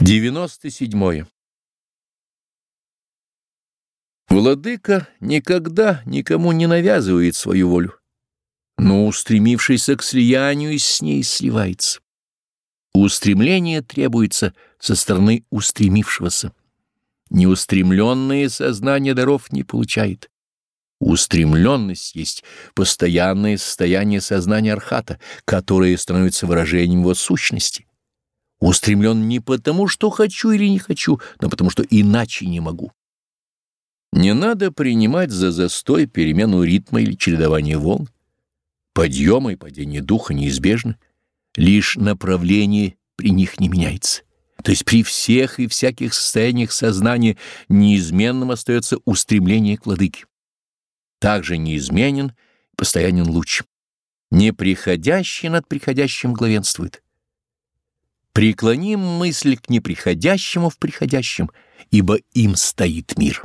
97. Владыка никогда никому не навязывает свою волю, но устремившийся к слиянию с ней сливается. Устремление требуется со стороны устремившегося. Неустремленное сознание даров не получает. Устремленность есть постоянное состояние сознания архата, которое становится выражением его сущности устремлен не потому, что хочу или не хочу, но потому, что иначе не могу. Не надо принимать за застой перемену ритма или чередование волн. Подъемы и падение духа неизбежны, лишь направление при них не меняется. То есть при всех и всяких состояниях сознания неизменным остается устремление к владыке. Также неизменен постоянен луч. Неприходящий над приходящим главенствует. Преклоним мысль к неприходящему в приходящем, ибо им стоит мир.